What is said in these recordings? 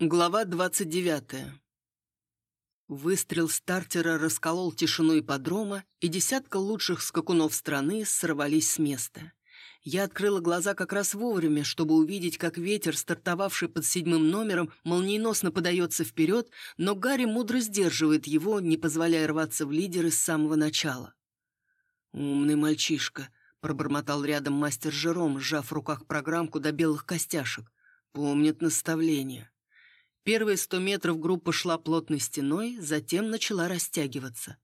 Глава 29. Выстрел стартера расколол тишину ипподрома, и десятка лучших скакунов страны сорвались с места. Я открыла глаза как раз вовремя, чтобы увидеть, как ветер, стартовавший под седьмым номером, молниеносно подается вперед, но Гарри мудро сдерживает его, не позволяя рваться в лидеры с самого начала. «Умный мальчишка», — пробормотал рядом мастер Жером, сжав в руках программку до белых костяшек. «Помнит наставление». Первые сто метров группа шла плотной стеной, затем начала растягиваться.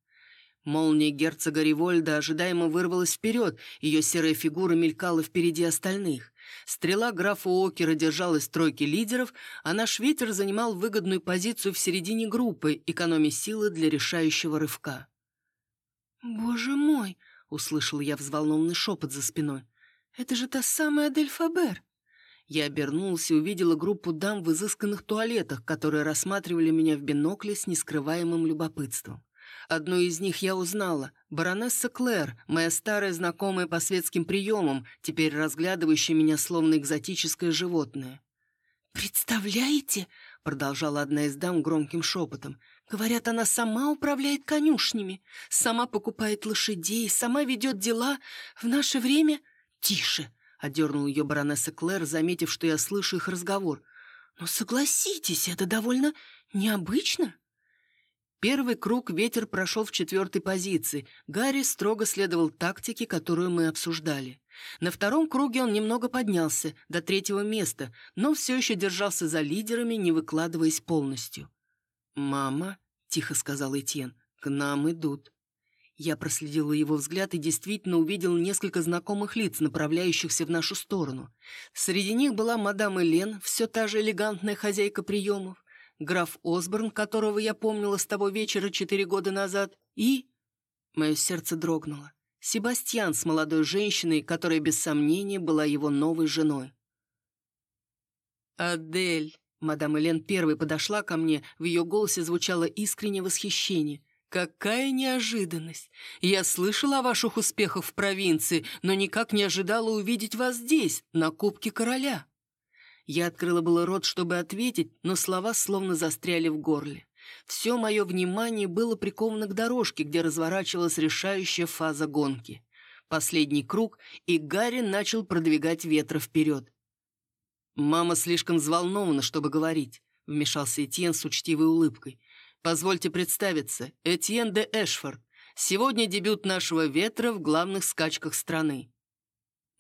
Молния герцога Ривольда ожидаемо вырвалась вперед, ее серая фигура мелькала впереди остальных. Стрела графа Окера держалась в тройке лидеров, а наш ветер занимал выгодную позицию в середине группы, экономя силы для решающего рывка. «Боже мой!» — услышал я взволнованный шепот за спиной. «Это же та самая Адель Фабер!» Я обернулась и увидела группу дам в изысканных туалетах, которые рассматривали меня в бинокле с нескрываемым любопытством. Одну из них я узнала. Баронесса Клэр, моя старая знакомая по светским приемам, теперь разглядывающая меня словно экзотическое животное. «Представляете?» — продолжала одна из дам громким шепотом. «Говорят, она сама управляет конюшнями, сама покупает лошадей, сама ведет дела. В наше время...» «Тише!» Одернул ее баронесса Клэр, заметив, что я слышу их разговор. «Но согласитесь, это довольно необычно». Первый круг ветер прошел в четвертой позиции. Гарри строго следовал тактике, которую мы обсуждали. На втором круге он немного поднялся, до третьего места, но все еще держался за лидерами, не выкладываясь полностью. «Мама», — тихо сказал Этьен, — «к нам идут». Я проследила его взгляд и действительно увидел несколько знакомых лиц, направляющихся в нашу сторону. Среди них была мадам Элен, все та же элегантная хозяйка приемов, граф Осборн, которого я помнила с того вечера четыре года назад, и... Мое сердце дрогнуло. Себастьян с молодой женщиной, которая без сомнения была его новой женой. «Адель!» Мадам Элен первой подошла ко мне, в ее голосе звучало искреннее восхищение. «Какая неожиданность! Я слышала о ваших успехах в провинции, но никак не ожидала увидеть вас здесь, на Кубке Короля». Я открыла было рот, чтобы ответить, но слова словно застряли в горле. Все мое внимание было приковано к дорожке, где разворачивалась решающая фаза гонки. Последний круг, и Гарри начал продвигать ветра вперед. «Мама слишком взволнована, чтобы говорить», — вмешался Этьен с учтивой улыбкой. Позвольте представиться, Этьен де Эшфорд. Сегодня дебют нашего ветра в главных скачках страны».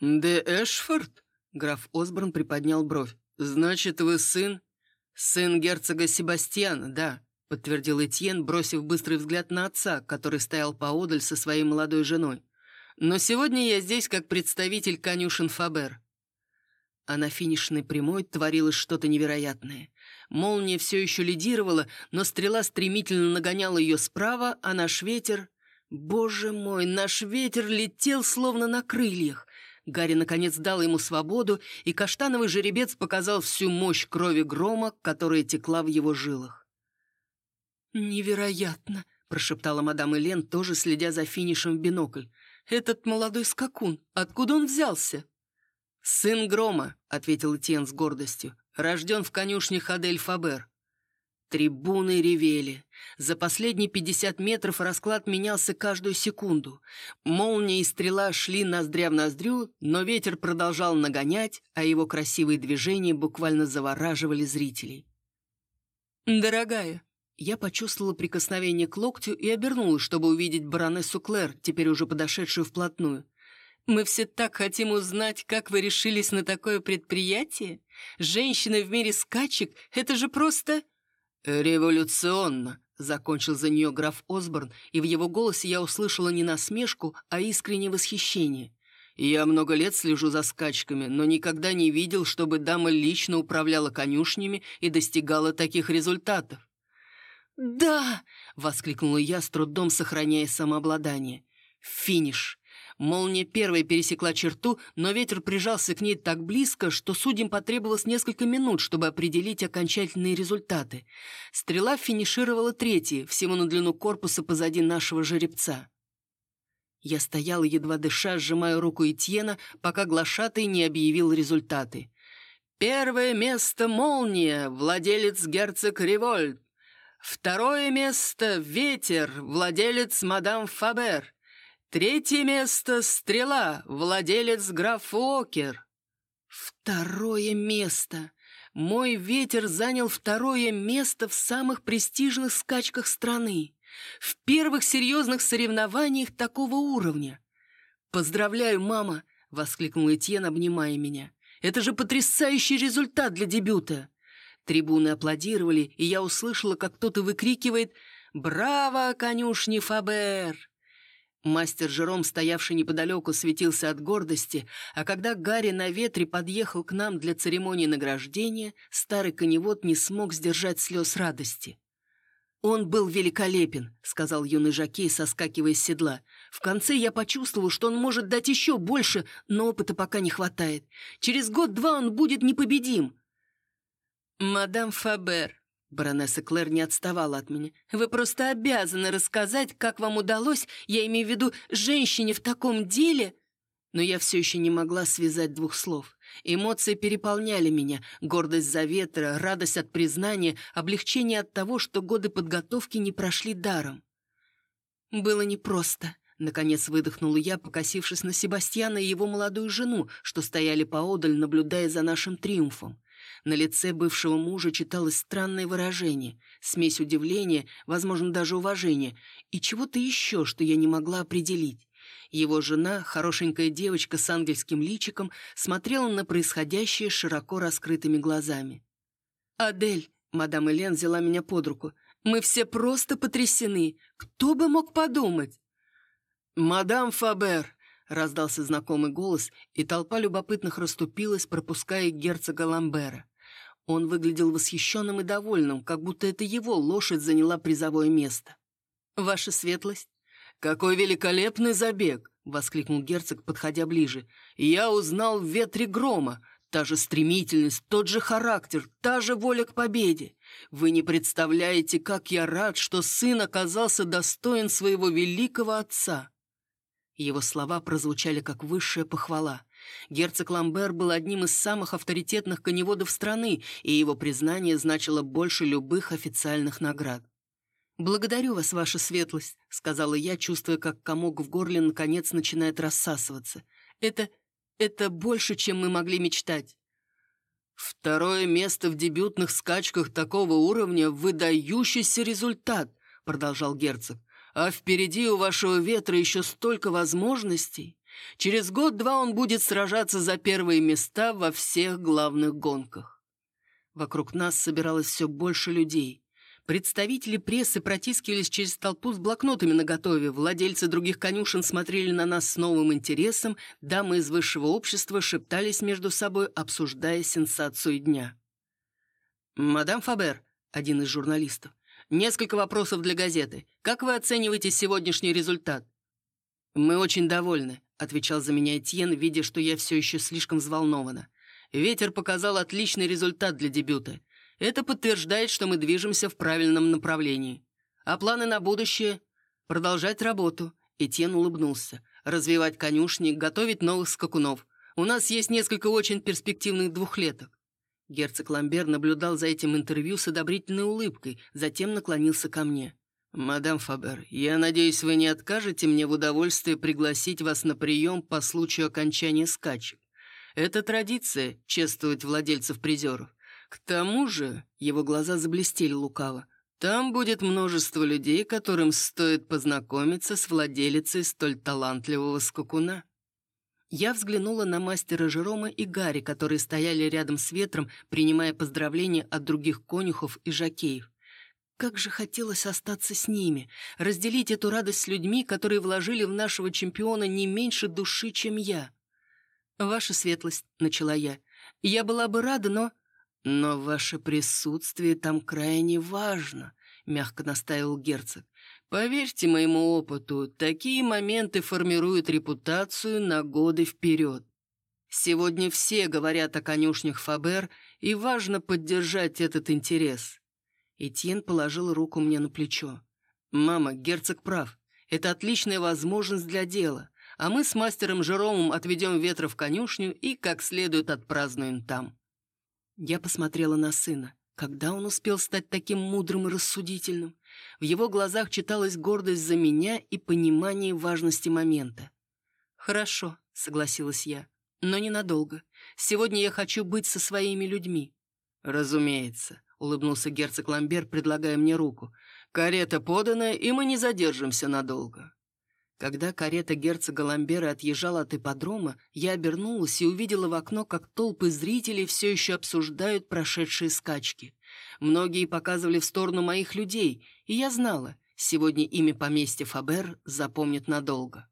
«Де Эшфорд?» — граф Осборн приподнял бровь. «Значит, вы сын?» «Сын герцога Себастьяна, да», — подтвердил Этьен, бросив быстрый взгляд на отца, который стоял поодаль со своей молодой женой. «Но сегодня я здесь как представитель конюшен Фабер». А на финишной прямой творилось что-то невероятное. Молния все еще лидировала, но стрела стремительно нагоняла ее справа, а наш ветер... Боже мой, наш ветер летел словно на крыльях. Гарри наконец дал ему свободу, и каштановый жеребец показал всю мощь крови грома, которая текла в его жилах. «Невероятно!» — прошептала мадам Элен, тоже следя за финишем в бинокль. «Этот молодой скакун, откуда он взялся?» «Сын Грома», — ответил Тен с гордостью. Рожден в конюшне Хадель Фабер. Трибуны ревели. За последние 50 метров расклад менялся каждую секунду. Молния и стрела шли ноздря в ноздрю, но ветер продолжал нагонять, а его красивые движения буквально завораживали зрителей. «Дорогая», я почувствовала прикосновение к локтю и обернулась, чтобы увидеть баронессу Клэр, теперь уже подошедшую вплотную. Мы все так хотим узнать, как вы решились на такое предприятие. Женщина в мире скачек — это же просто...» «Революционно», — закончил за нее граф Осборн, и в его голосе я услышала не насмешку, а искреннее восхищение. «Я много лет слежу за скачками, но никогда не видел, чтобы дама лично управляла конюшнями и достигала таких результатов». «Да!» — воскликнула я, с трудом сохраняя самообладание. «Финиш!» Молния первой пересекла черту, но ветер прижался к ней так близко, что судьям потребовалось несколько минут, чтобы определить окончательные результаты. Стрела финишировала третьей, всего на длину корпуса позади нашего жеребца. Я стояла, едва дыша, сжимая руку Этьена, пока глашатый не объявил результаты. Первое место «Молния», владелец герцог Револьт. Второе место «Ветер», владелец мадам Фабер. Третье место «Стрела», владелец граф Уокер. Второе место. Мой ветер занял второе место в самых престижных скачках страны. В первых серьезных соревнованиях такого уровня. «Поздравляю, мама!» — воскликнул Этьен, обнимая меня. «Это же потрясающий результат для дебюта!» Трибуны аплодировали, и я услышала, как кто-то выкрикивает «Браво, конюшни Фабер!» Мастер Жером, стоявший неподалеку, светился от гордости, а когда Гарри на ветре подъехал к нам для церемонии награждения, старый коневод не смог сдержать слез радости. «Он был великолепен», — сказал юный жокей, соскакивая с седла. «В конце я почувствовал, что он может дать еще больше, но опыта пока не хватает. Через год-два он будет непобедим». «Мадам Фабер», Баронесса Клэр не отставала от меня. «Вы просто обязаны рассказать, как вам удалось, я имею в виду, женщине в таком деле...» Но я все еще не могла связать двух слов. Эмоции переполняли меня. Гордость за ветра, радость от признания, облегчение от того, что годы подготовки не прошли даром. Было непросто. Наконец выдохнула я, покосившись на Себастьяна и его молодую жену, что стояли поодаль, наблюдая за нашим триумфом. На лице бывшего мужа читалось странное выражение, смесь удивления, возможно, даже уважения, и чего-то еще, что я не могла определить. Его жена, хорошенькая девочка с ангельским личиком, смотрела на происходящее широко раскрытыми глазами. «Адель», — мадам Элен взяла меня под руку, — «мы все просто потрясены. Кто бы мог подумать?» «Мадам Фабер», Раздался знакомый голос, и толпа любопытных расступилась, пропуская герцога Ламбера. Он выглядел восхищенным и довольным, как будто это его лошадь заняла призовое место. «Ваша светлость?» «Какой великолепный забег!» — воскликнул герцог, подходя ближе. «Я узнал в ветре грома. Та же стремительность, тот же характер, та же воля к победе. Вы не представляете, как я рад, что сын оказался достоин своего великого отца. Его слова прозвучали как высшая похвала. Герцог Ламбер был одним из самых авторитетных коневодов страны, и его признание значило больше любых официальных наград. «Благодарю вас, ваша светлость», — сказала я, чувствуя, как комок в горле наконец начинает рассасываться. «Это... это больше, чем мы могли мечтать». «Второе место в дебютных скачках такого уровня — выдающийся результат», — продолжал герцог. А впереди у вашего ветра еще столько возможностей. Через год-два он будет сражаться за первые места во всех главных гонках. Вокруг нас собиралось все больше людей. Представители прессы протискивались через толпу с блокнотами наготове, владельцы других конюшен смотрели на нас с новым интересом, дамы из высшего общества шептались между собой, обсуждая сенсацию дня. «Мадам Фабер», — один из журналистов, Несколько вопросов для газеты. Как вы оцениваете сегодняшний результат?» «Мы очень довольны», — отвечал за меня Этьен, видя, что я все еще слишком взволнована. «Ветер показал отличный результат для дебюта. Это подтверждает, что мы движемся в правильном направлении. А планы на будущее? Продолжать работу». Этьен улыбнулся. «Развивать конюшни, готовить новых скакунов. У нас есть несколько очень перспективных двухлеток. Герцог Ламбер наблюдал за этим интервью с одобрительной улыбкой, затем наклонился ко мне. «Мадам Фабер, я надеюсь, вы не откажете мне в удовольствии пригласить вас на прием по случаю окончания скачек. Это традиция — чествовать владельцев-призеров. К тому же...» — его глаза заблестели лукаво. «Там будет множество людей, которым стоит познакомиться с владелицей столь талантливого скакуна». Я взглянула на мастера Жерома и Гарри, которые стояли рядом с ветром, принимая поздравления от других конюхов и жакеев. Как же хотелось остаться с ними, разделить эту радость с людьми, которые вложили в нашего чемпиона не меньше души, чем я. «Ваша светлость», — начала я, — «я была бы рада, но...» «Но ваше присутствие там крайне важно», — мягко настаивал герцог. Поверьте моему опыту, такие моменты формируют репутацию на годы вперед. Сегодня все говорят о конюшнях Фабер, и важно поддержать этот интерес. Этьен положил руку мне на плечо. «Мама, герцог прав. Это отличная возможность для дела, а мы с мастером Жеромом отведем ветра в конюшню и как следует отпразднуем там». Я посмотрела на сына. Когда он успел стать таким мудрым и рассудительным? В его глазах читалась гордость за меня и понимание важности момента. «Хорошо», — согласилась я, — «но ненадолго. Сегодня я хочу быть со своими людьми». «Разумеется», — улыбнулся герцог Ламбер, предлагая мне руку. «Карета подана, и мы не задержимся надолго». Когда карета герцога Ламбера отъезжала от ипподрома, я обернулась и увидела в окно, как толпы зрителей все еще обсуждают прошедшие скачки. Многие показывали в сторону моих людей, и я знала, сегодня имя поместья Фабер запомнит надолго.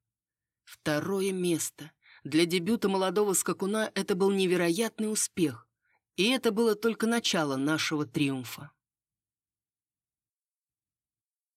Второе место. Для дебюта молодого скакуна это был невероятный успех. И это было только начало нашего триумфа.